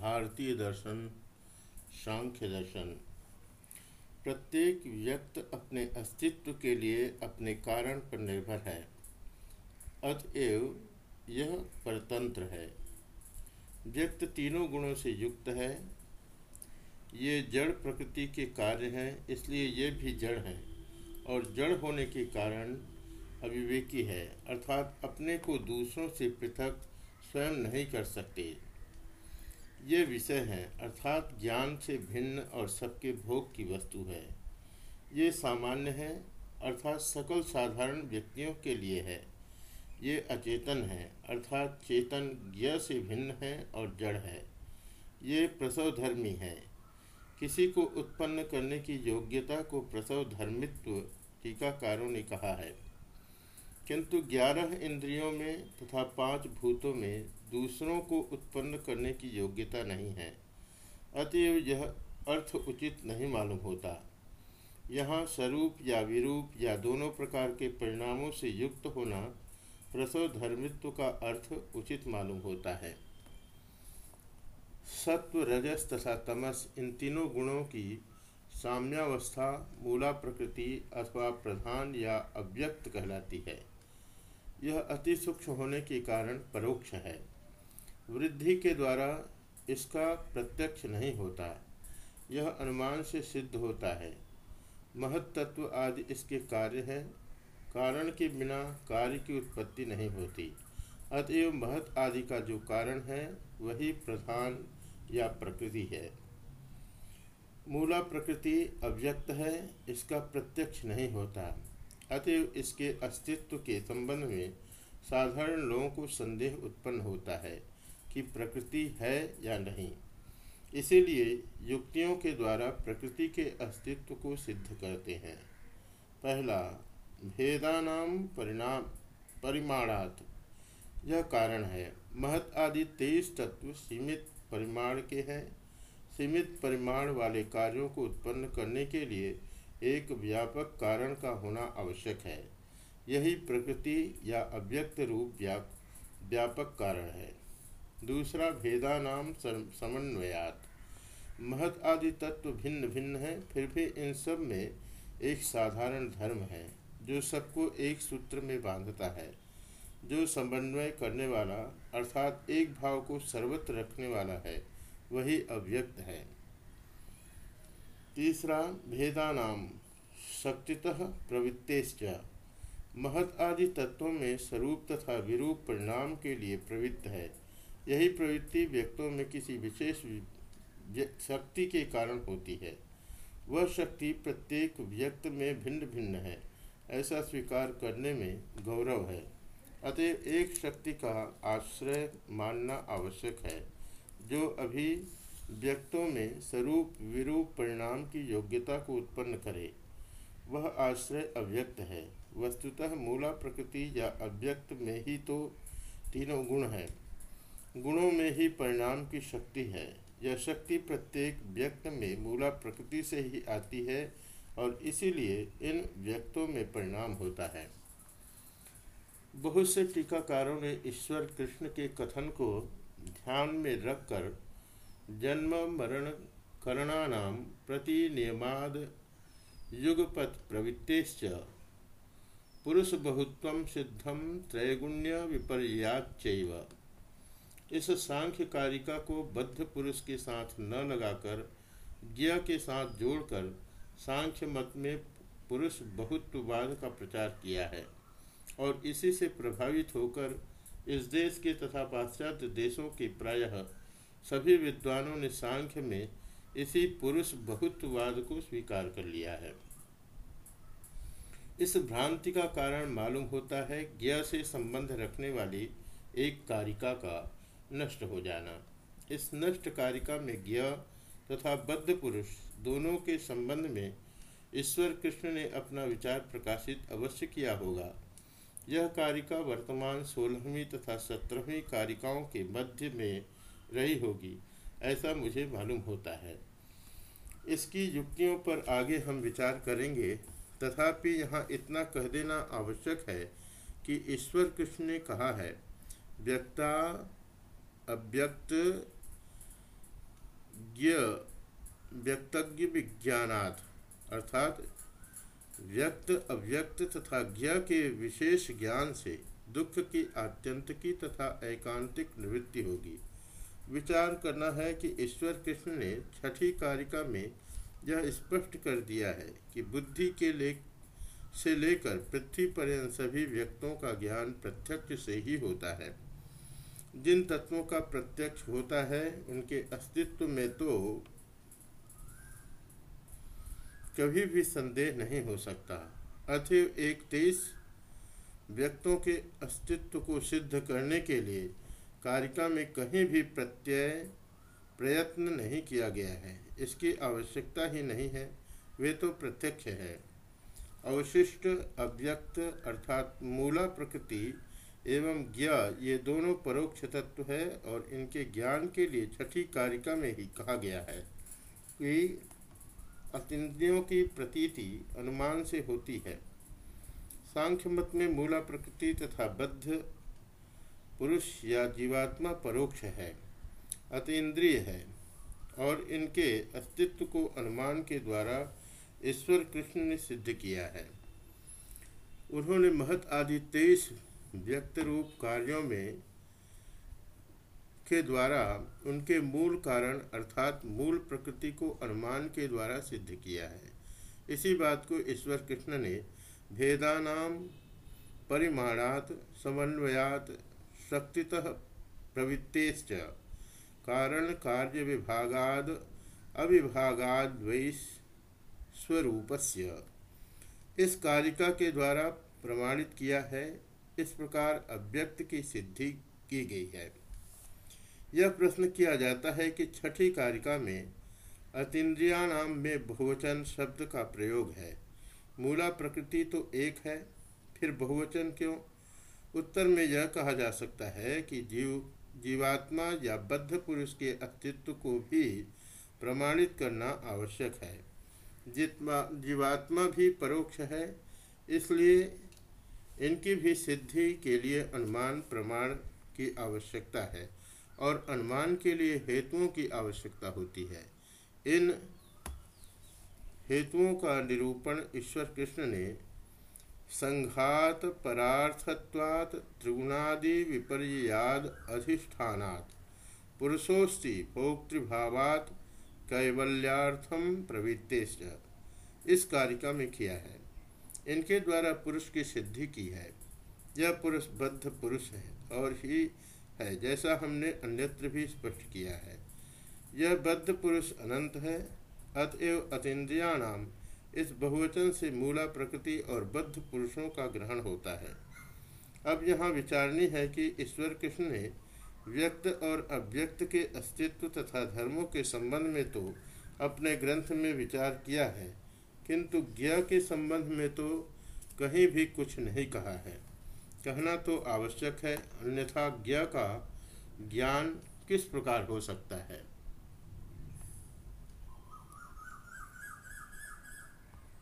भारतीय दर्शन, सांख्य दर्शन। प्रत्येक व्यक्त अपने अस्तित्व के लिए अपने कारण पर निर्भर है। अतएव यह परतंत्र है। व्यक्त तीनों गुणों से युक्त है। ये जड़ प्रकृति के कार्य हैं, इसलिए ये भी जड़ हैं और जड़ होने के कारण अविवेकी है, अर्थात अपने को दूसरों से पृथक स्वयं नहीं कर सकते। ये विषय हैं, अर्थात ज्ञान से भिन्न और सबके भोग की वस्तु है। ये सामान्य है, अर्थात सकल साधारण व्यक्तियों के लिए है। ये अचेतन है, अर्थात चेतन ज्ञ से भिन्न है और जड़ है। ये प्रसव धर्मी है। किसी को उत्पन्न करने की योग्यता को प्रसव धर्मित्व टीकाकारों ने कहा है। किंतु ग्यारह इंद्रियों में तथा पाँच भूतों में दूसरों को उत्पन्न करने की योग्यता नहीं है। अतएव यह अर्थ उचित नहीं मालूम होता। यहाँ स्वरूप या विरूप या दोनों प्रकार के परिणामों से युक्त होना प्रसव धर्मित्व का अर्थ उचित मालूम होता है। सत्व, रजस तथा तमस इन तीनों गुणों की साम्यावस्था मूला प्रकृति अथवा प्रधान या अव्यक्त कहलाती है। यह अति सूक्ष्म होने के कारण परोक्ष है। वृद्धि के द्वारा इसका प्रत्यक्ष नहीं होता यह अनुमान से सिद्ध होता है। महत्त्व आदि इसके कार्य है, कारण के बिना कार्य की उत्पत्ति नहीं होती। अतएव महत आदि का जो कारण है, वही प्रधान या प्रकृति है। मूला प्रकृति अव्यक्त है, इसका प्रत्यक्ष नहीं होता। अतएव इसके अस्तित्व के संबंध में साधारण लोगों को संदेह उत्पन्न होता है। कि प्रकृति है या नहीं। इसीलिए युक्तियों के द्वारा प्रकृति के अस्तित्व को सिद्ध करते हैं। पहला, भेदानाम परिणाम, परिमाणात। यह कारण है। महत आदि तेईस तत्व सीमित परिमाण के हैं। सीमित परिमाण वाले कार्यों को उत्पन्न करने के लिए एक व्यापक कारण का होना आवश्यक है। यही प्रकृति या अव्यक्त रूप व्यापक कारण है। दूसरा भेदा नाम समन्वयात। महत आदि तत्व भिन्न भिन्न है, फिर भी इन सब में एक साधारण धर्म है, जो सबको एक सूत्र में बांधता है। जो समन्वय करने वाला, अर्थात एक भाव को सर्वत्र रखने वाला है, वही अव्यक्त है। तीसरा भेदानाम शक्तितः प्रवृत्तेश्च। महत आदि तत्वों में स्वरूप तथा विरूप परिणाम के लिए प्रवृत्त है। यही प्रवृत्ति व्यक्तों में किसी विशेष शक्ति के कारण होती है। वह शक्ति प्रत्येक व्यक्त में भिन्न भिन्न है। ऐसा स्वीकार करने में गौरव है। अतः एक शक्ति का आश्रय मानना आवश्यक है, जो अभी व्यक्तों में स्वरूप विरूप परिणाम की योग्यता को उत्पन्न करे। वह आश्रय अव्यक्त है। वस्तुतः मूला प्रकृति या अव्यक्त में ही तो तीनों गुण हैं। गुणों में ही परिणाम की शक्ति है। यह शक्ति प्रत्येक व्यक्त में मूला प्रकृति से ही आती है और इसीलिए इन व्यक्तों में परिणाम होता है। बहुत से टीकाकारों ने ईश्वर कृष्ण के कथन को ध्यान में रखकर जन्म, मरण, करणानाम प्रति नियमाद युगपथ प्रवृत्तेश्च पुरुष बहुत्व सिद्धम त्रैगुण्य विपर्याचैव इस सांख्य कारिका को बद्ध पुरुष के साथ न लगाकर, ज्ञ के साथ जोड़कर सांख्य मत में पुरुष बहुत्ववाद का प्रचार किया है और इसी से प्रभावित होकर इस देश के तथा पाश्चात्य देशों के प्रायः सभी विद्वानों ने सांख्य में इसी पुरुष बहुत्ववाद को स्वीकार कर लिया है। इस भ्रांति का कारण मालूम होता है ज्ञ से संबंध रखने वाली एक कारिका का। नष्ट हो जाना। इस नष्ट कारिका में ज्ञ तथा बद्ध पुरुष दोनों के संबंध में ईश्वर कृष्ण ने अपना विचार प्रकाशित अवश्य किया होगा। यह कारिका वर्तमान सोलहवीं तथा सत्रहवीं कारिकाओं के मध्य में रही होगी, ऐसा मुझे मालूम होता है। इसकी युक्तियों पर आगे हम विचार करेंगे। तथापि यहाँ इतना कह देना आवश्यक है कि ईश्वर कृष्ण ने कहा है, व्यक्ता अव्यक्त ज्ञ, व्यक्तज्ञ विज्ञानात् अर्थात व्यक्त, अव्यक्त तथा ज्ञ के विशेष ज्ञान से दुख की आत्यंत की तथा एकांतिक निवृत्ति होगी। विचार करना है कि ईश्वर कृष्ण ने छठी कारिका में यह स्पष्ट कर दिया है कि बुद्धि के ले, से लेकर पृथ्वी पर्यंत सभी व्यक्तों का ज्ञान प्रत्यक्ष से ही होता है। जिन तत्वों का प्रत्यक्ष होता है, उनके अस्तित्व में तो कभी भी संदेह नहीं हो सकता। अतएव एक तेईस व्यक्तों के अस्तित्व को सिद्ध करने के लिए कारिका में कहीं भी प्रत्यय, प्रयत्न नहीं किया गया है। इसकी आवश्यकता ही नहीं है, वे तो प्रत्यक्ष है। अवशिष्ट, अव्यक्त, अर्थात मूला प्रकृति एवं ज्ञा, ये दोनों परोक्ष तत्व है और इनके ज्ञान के लिए छठी कारिका में ही कहा गया है कि अतिद्रियों की प्रतीति अनुमान से होती है। सांख्य मत में मूला प्रकृति तथा बद्ध, पुरुष या जीवात्मा परोक्ष है, अतीन्द्रिय है और इनके अस्तित्व को अनुमान के द्वारा ईश्वर कृष्ण ने सिद्ध किया है। उन्होंने महत आदि तेईस व्यक्त रूप कार्यों में के द्वारा उनके मूल कारण अर्थात मूल प्रकृति को अनुमान के द्वारा सिद्ध किया है। इसी बात को ईश्वर कृष्ण ने भेदानाम परिमाणात समन्वयात शक्तितः प्रवृत्तेश्च कारण कार्य विभागाद अविभागाद स्वरूपस्य। इस कारिका के द्वारा प्रमाणित किया है। इस प्रकार अव्यक्त की सिद्धि की गई है। यह प्रश्न किया जाता है कि छठी कारिका में अतीन्द्रिया नाम में बहुवचन शब्द का प्रयोग है। मूला प्रकृति तो एक है, फिर बहुवचन क्यों? उत्तर में यह कहा जा सकता है कि जीव, जीवात्मा या बद्ध पुरुष के अस्तित्व को भी प्रमाणित करना आवश्यक है। जीवात्मा भी परोक्ष है, इसलिए इनकी भी सिद्धि के लिए अनुमान प्रमाण की आवश्यकता है और अनुमान के लिए हेतुओं की आवश्यकता होती है। इन हेतुओं का निरूपण ईश्वर कृष्ण ने संघात, परार्थत्वात्, त्रिगुणादि विपर्याद अधिष्ठानात्, पुरुषोस्ति भोक्तृभावात् कैवल्यार्थम प्रवृत्ते इस कारिका में किया है। इनके द्वारा पुरुष की सिद्धि की है। यह पुरुष बद्ध पुरुष है और ही है, जैसा हमने अन्यत्र भी स्पष्ट किया है। यह बद्ध पुरुष अनंत है, अतएव अतीन्द्रियाणाम, इस बहुवचन से मूला प्रकृति और बद्ध पुरुषों का ग्रहण होता है। अब यहाँ विचारनी है कि ईश्वर कृष्ण ने व्यक्त और अव्यक्त के अस्तित्व तथा धर्मों के संबंध में तो अपने ग्रंथ में विचार किया है किंतु ज्ञ के संबंध में तो कहीं भी कुछ नहीं कहा है। कहना तो आवश्यक है, अन्यथा ज्ञ का ज्ञान किस प्रकार हो सकता है?